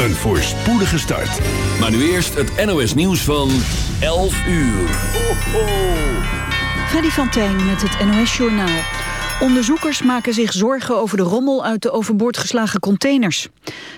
Een voorspoedige start. Maar nu eerst het NOS nieuws van 11 uur. Ho, ho. Freddy van Tijn met het NOS Journaal. Onderzoekers maken zich zorgen over de rommel uit de overboord geslagen containers.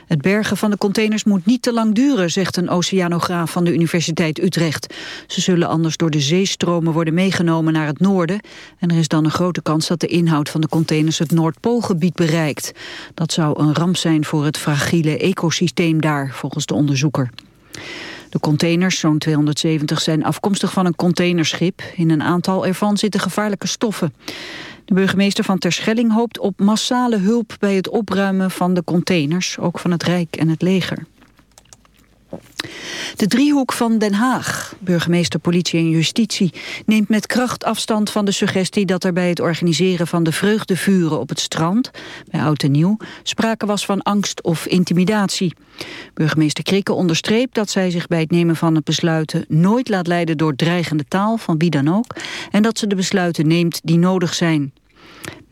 Het bergen van de containers moet niet te lang duren, zegt een oceanograaf van de Universiteit Utrecht. Ze zullen anders door de zeestromen worden meegenomen naar het noorden. En er is dan een grote kans dat de inhoud van de containers het Noordpoolgebied bereikt. Dat zou een ramp zijn voor het fragiele ecosysteem daar, volgens de onderzoeker. De containers, zo'n 270, zijn afkomstig van een containerschip. In een aantal ervan zitten gevaarlijke stoffen. De burgemeester van Terschelling hoopt op massale hulp bij het opruimen van de containers, ook van het Rijk en het leger. De driehoek van Den Haag, burgemeester, politie en justitie, neemt met kracht afstand van de suggestie dat er bij het organiseren van de vreugdevuren op het strand, bij Oud en Nieuw, sprake was van angst of intimidatie. Burgemeester Krikke onderstreept dat zij zich bij het nemen van het besluiten nooit laat leiden door dreigende taal van wie dan ook en dat ze de besluiten neemt die nodig zijn.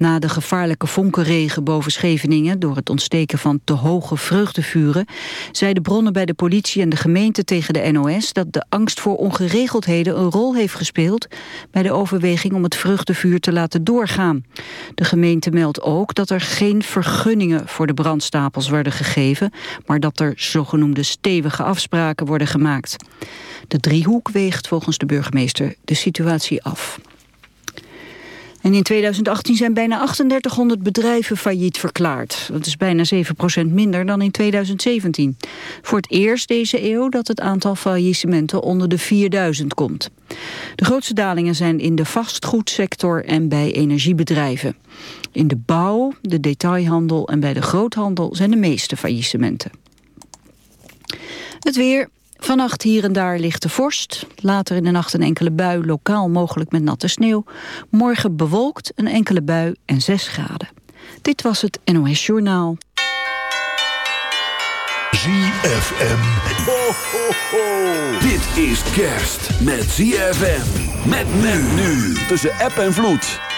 Na de gevaarlijke vonkenregen boven Scheveningen... door het ontsteken van te hoge vreugdevuren... zeiden bronnen bij de politie en de gemeente tegen de NOS... dat de angst voor ongeregeldheden een rol heeft gespeeld... bij de overweging om het vreugdevuur te laten doorgaan. De gemeente meldt ook dat er geen vergunningen... voor de brandstapels worden gegeven... maar dat er zogenoemde stevige afspraken worden gemaakt. De driehoek weegt volgens de burgemeester de situatie af. En in 2018 zijn bijna 3800 bedrijven failliet verklaard. Dat is bijna 7% minder dan in 2017. Voor het eerst deze eeuw dat het aantal faillissementen onder de 4000 komt. De grootste dalingen zijn in de vastgoedsector en bij energiebedrijven. In de bouw, de detailhandel en bij de groothandel zijn de meeste faillissementen. Het weer, Vannacht hier en daar ligt de vorst. Later in de nacht een enkele bui, lokaal mogelijk met natte sneeuw. Morgen bewolkt, een enkele bui en 6 graden. Dit was het NOS Journaal. ZFM. Ho, ho, ho. Dit is kerst met ZFM. Met men nu. Tussen app en vloed.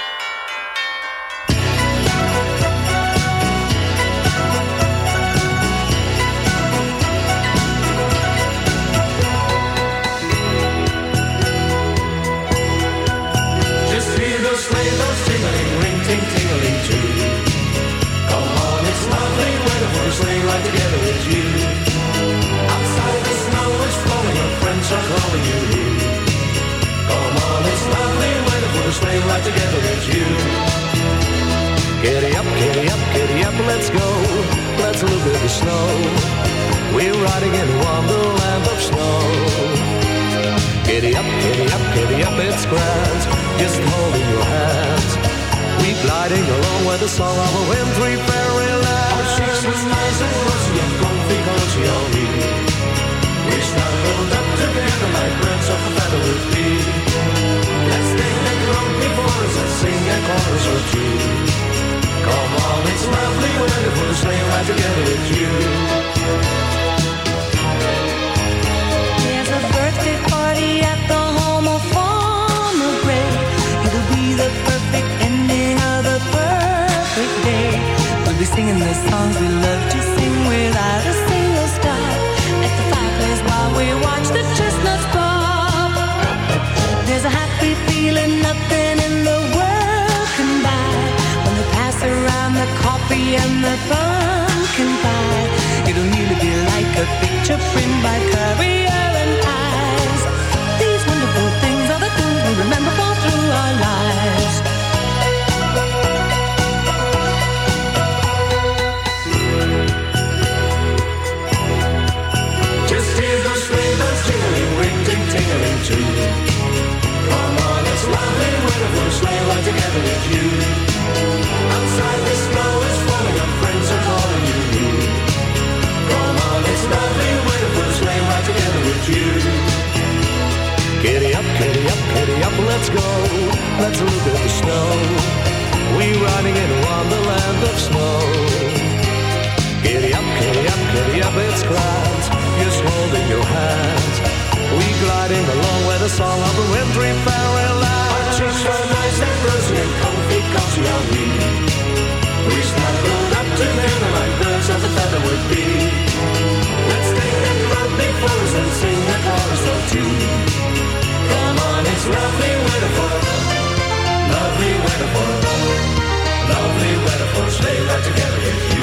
Together with you. Giddy up, giddy up, giddy up, let's go. Let's look at the snow. We're riding in a wonderland of snow. Giddy up, giddy up, giddy up, it's grand. Just holding your hands. We gliding along with the song of a wintry fairyland. Our cheeks were nice and rosy and comfy, cozy are we. We snuggled up together like birds of a feather would be. Before us and sing a chorus or two. Come on, it's lovely for the sleigh ride together with you. There's a birthday party at the home of Farmer Gray. It'll be the perfect ending of the perfect day. We'll be singing the songs we love to sing without a single print by go, let's look at the snow. We're riding in a wonderland of snow. Giddy up, giddy up, giddy up, it's clouds, just holding your hands. We're gliding along with the song of a wintry fairyland. Our cheeks so nice and rosy and comfy, cozy are we. We snuggled up together like birds of a feather would be. Let's take a run before us and sing the chorus of two lovely weather Lovely weather Lovely weather Stay right together with you.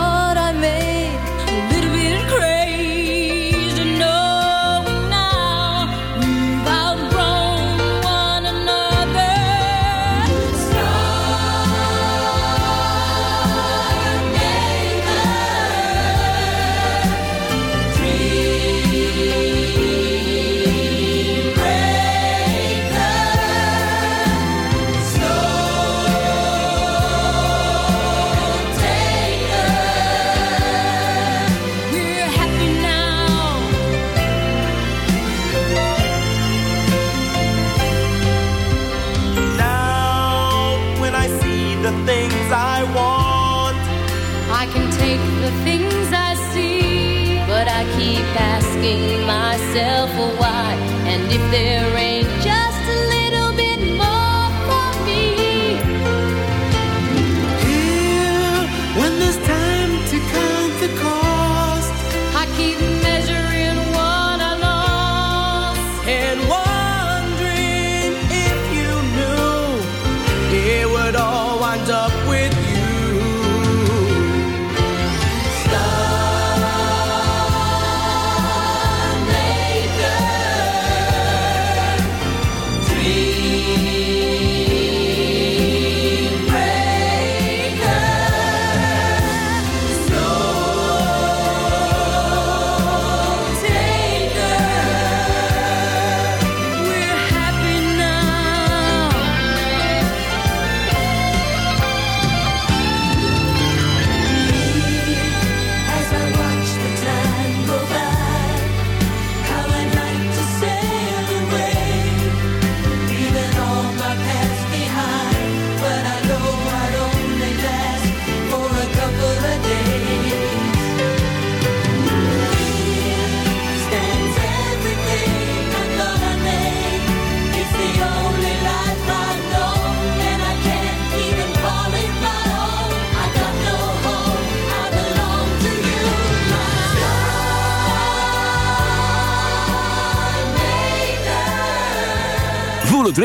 there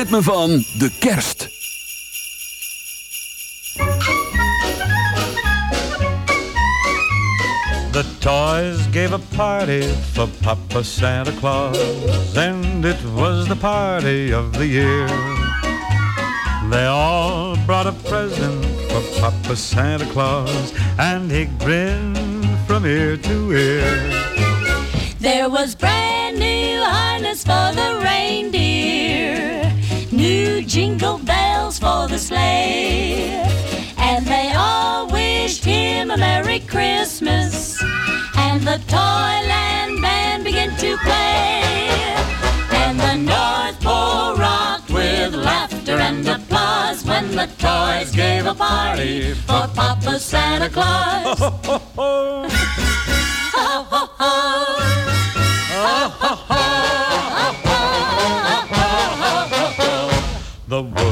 ritme van de kerst. The toys gave a party for Papa Santa Claus, and it was the party of the year. They all brought a present for Papa Santa Claus, and he grinned from ear to ear. There was brand new harness for the reindeer, new jingle bells for the sleigh, and they all wished him a Merry Christmas. And the Toyland band began to play, and the North Pole rocked with laughter and applause when the toys gave a party for Papa Santa Claus.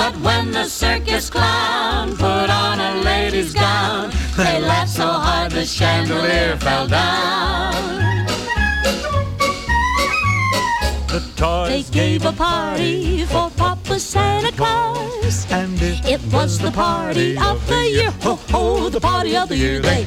But when the circus clown put on a lady's gown, they laughed so hard the chandelier fell down. The toys They gave a party for Papa Santa Claus. and it, It was the party of the year, ho ho, the party of the year. They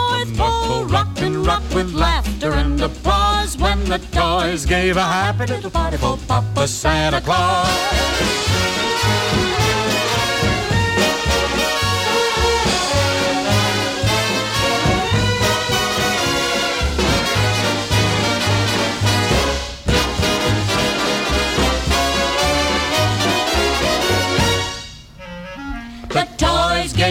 Oh, Pole rocked and rocked with laughter and applause when the toys gave a happy little party for Papa Santa Claus. The toys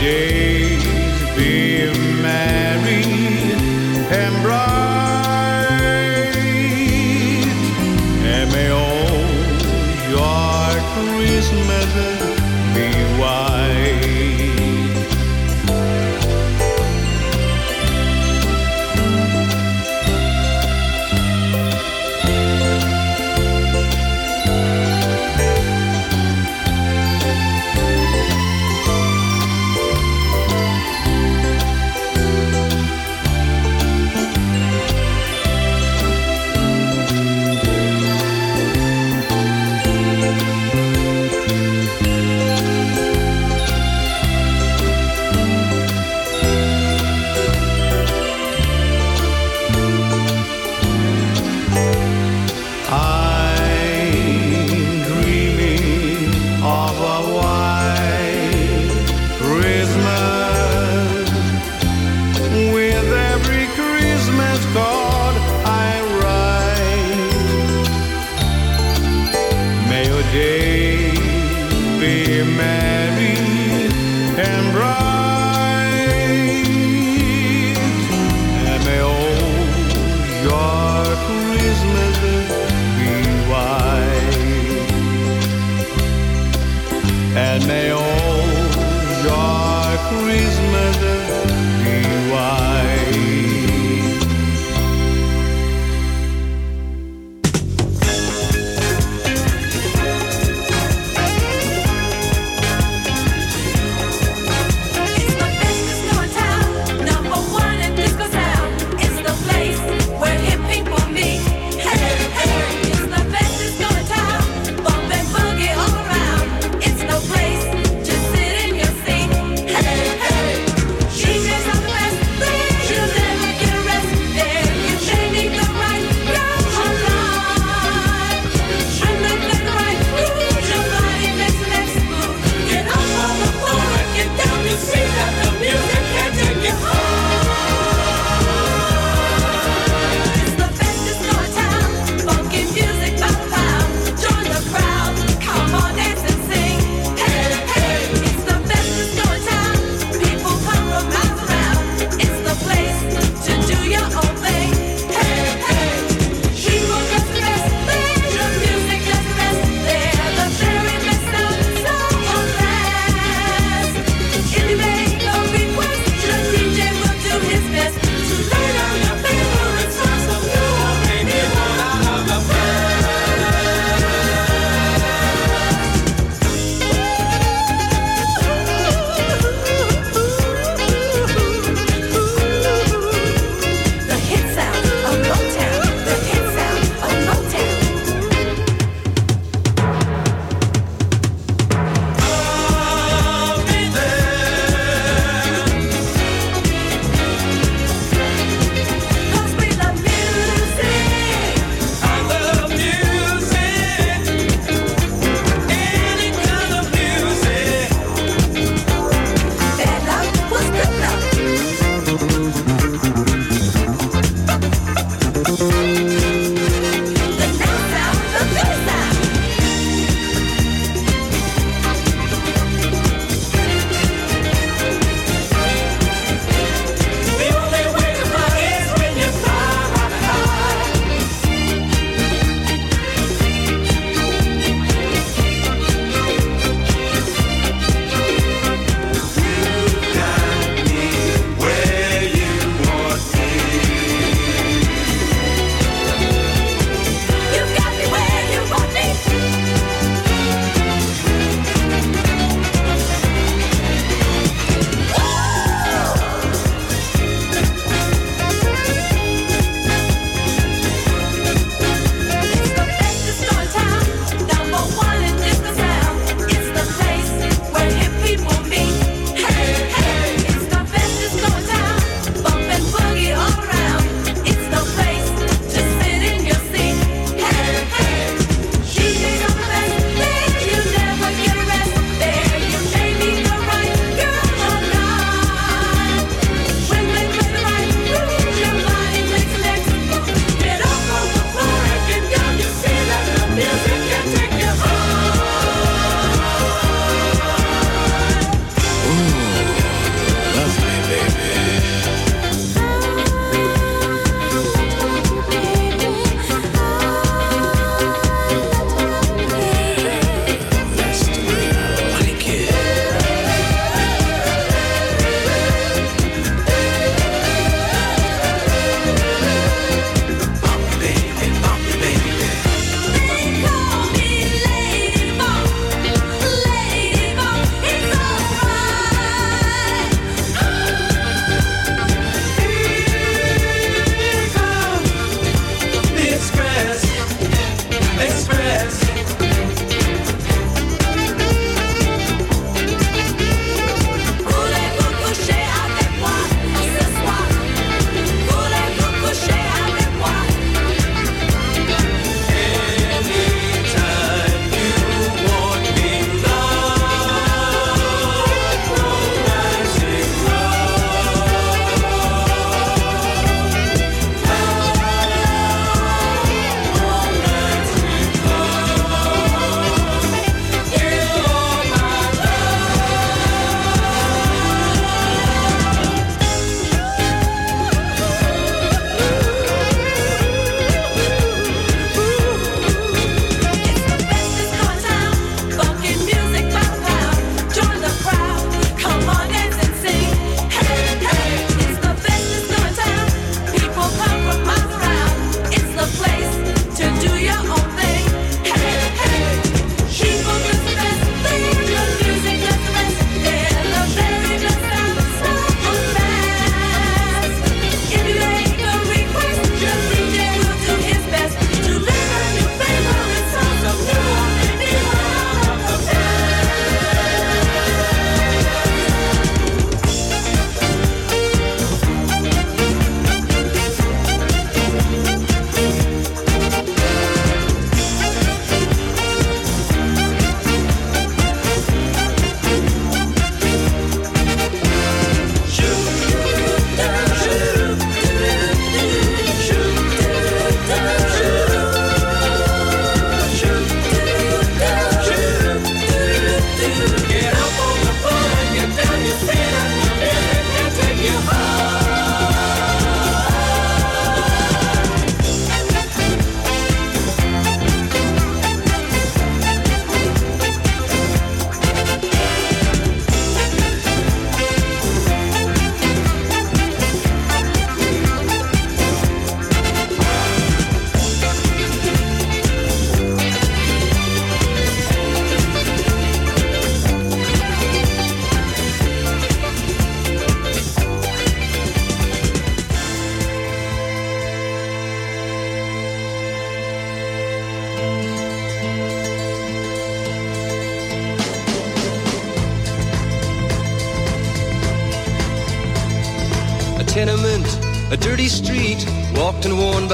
Days be a and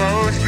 Is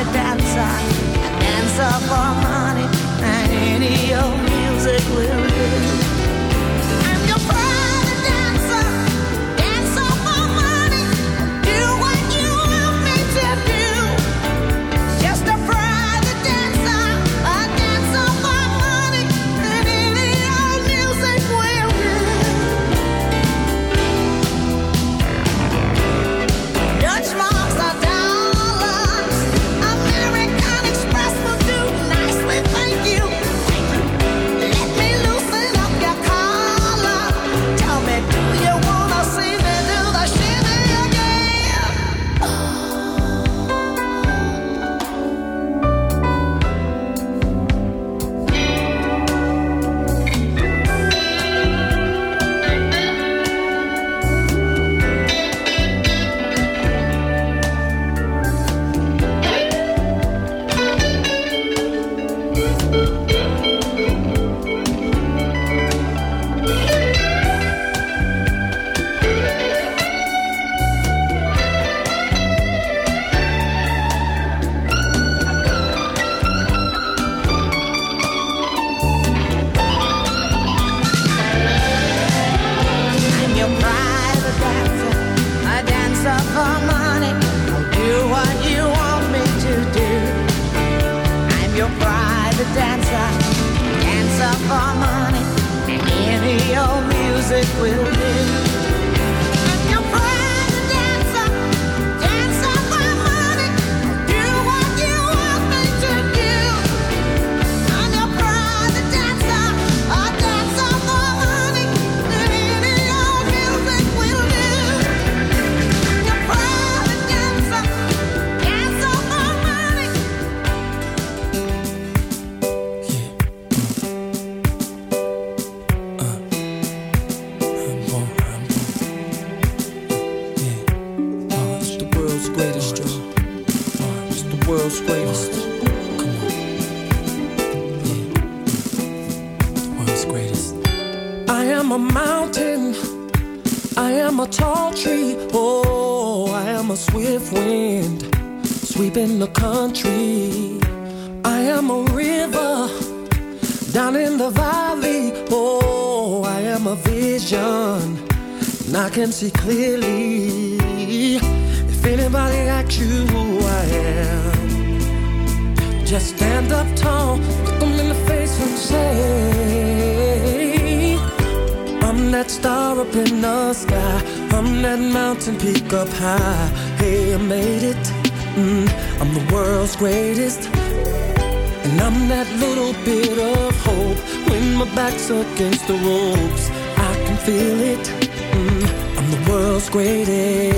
a dancer, a dancer for money, and any old music will do.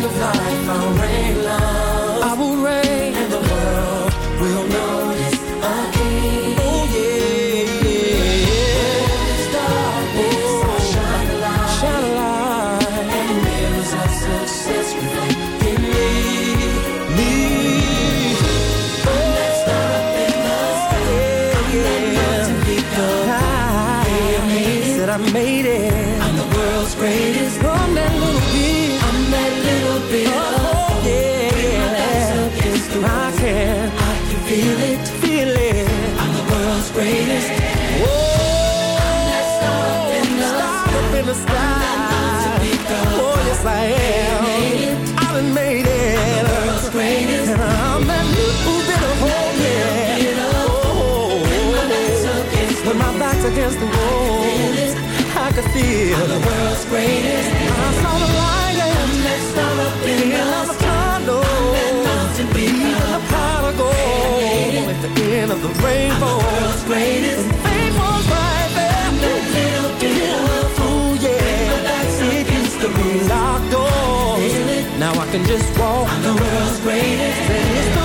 In the ring of life, I'll reign love. I will reign, and the world will notice against the wall, I can feel I'm the world's greatest. I saw the light and that star up in the avocado. Even the pot of gold at the end of the rainbow. The world's greatest. And fame was right there. That little bit of ooh yeah. It used to be locked doors. Now I can just walk. I'm the world's the greatest.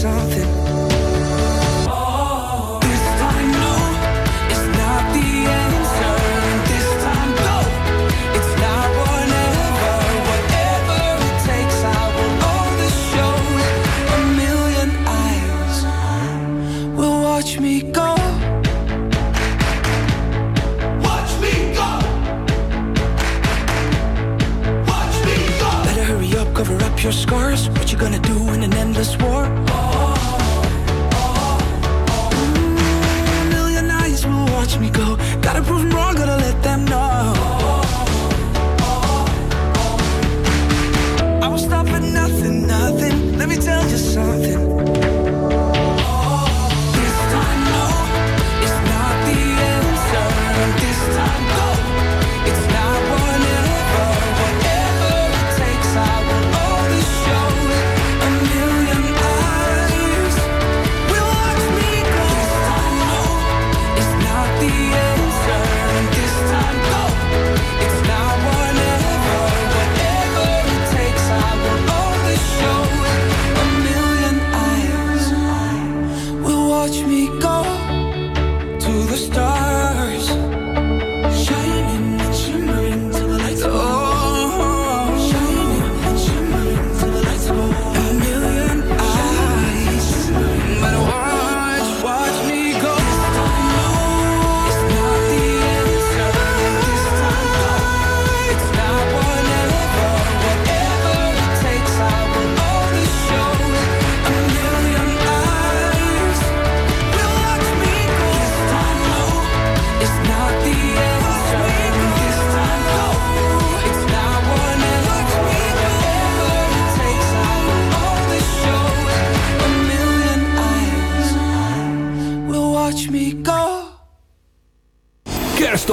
Something.